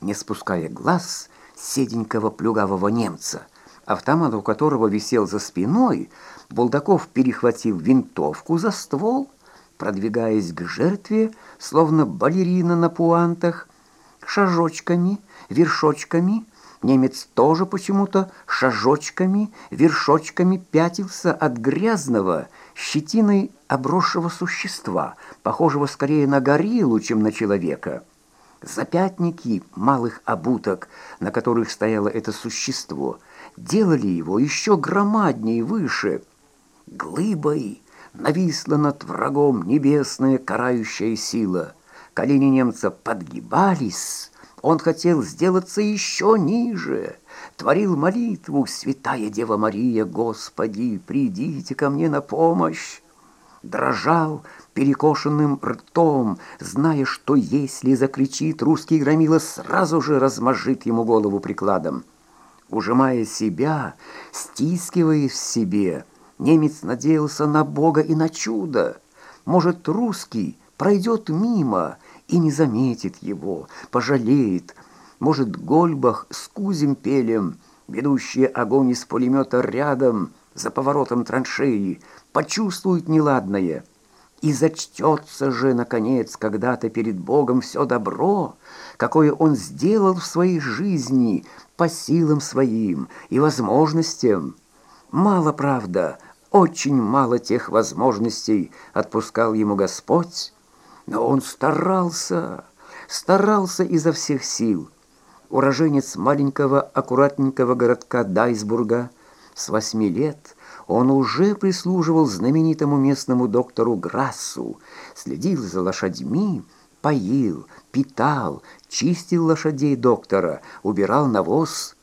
не спуская глаз седенького плюгавого немца, автомат у которого висел за спиной, Булдаков перехватил винтовку за ствол, продвигаясь к жертве, словно балерина на пуантах, шажочками, вершочками. Немец тоже почему-то шажочками, вершочками пятился от грязного, щетиной обросшего существа, похожего скорее на гориллу, чем на человека. Запятники малых обуток, на которых стояло это существо, делали его еще громаднее и выше. Глыбой нависла над врагом небесная карающая сила. Колени немца подгибались, он хотел сделаться еще ниже, творил молитву «Святая Дева Мария, Господи, придите ко мне на помощь!» Дрожал перекошенным ртом, зная, что если закричит, русский громила сразу же размажит ему голову прикладом. Ужимая себя, стискивая в себе, немец надеялся на Бога и на чудо. Может, русский пройдет мимо и не заметит его, пожалеет. Может, Гольбах с Кузем пелем, ведущие огонь из пулемета рядом, за поворотом траншеи, почувствует неладное. И зачтется же, наконец, когда-то перед Богом все добро, какое он сделал в своей жизни по силам своим и возможностям. Мало, правда, очень мало тех возможностей отпускал ему Господь, но он старался, старался изо всех сил. Уроженец маленького аккуратненького городка Дайсбурга с восьми лет – он уже прислуживал знаменитому местному доктору Грассу, следил за лошадьми, поил, питал, чистил лошадей доктора, убирал навоз.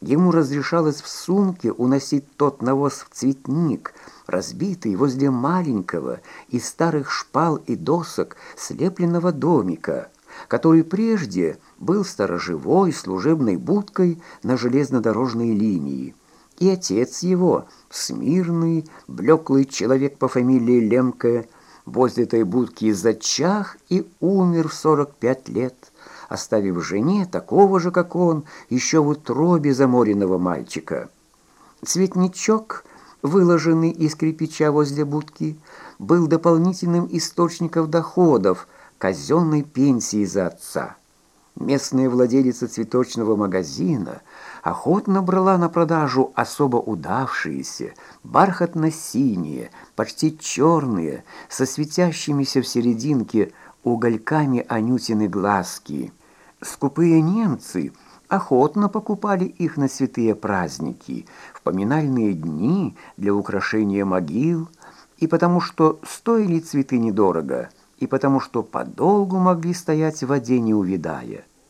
Ему разрешалось в сумке уносить тот навоз в цветник, разбитый возле маленького из старых шпал и досок слепленного домика, который прежде был сторожевой служебной будкой на железнодорожной линии и отец его, смирный, блеклый человек по фамилии Лемке, возле этой будки зачах и умер в 45 лет, оставив жене такого же, как он, еще в утробе заморенного мальчика. Цветничок, выложенный из кирпича возле будки, был дополнительным источником доходов казенной пенсии за отца. Местная владелица цветочного магазина охотно брала на продажу особо удавшиеся, бархатно-синие, почти черные, со светящимися в серединке угольками анютины глазки. Скупые немцы охотно покупали их на святые праздники, в поминальные дни для украшения могил, и потому что стоили цветы недорого – и потому что подолгу могли стоять в воде, не увядая.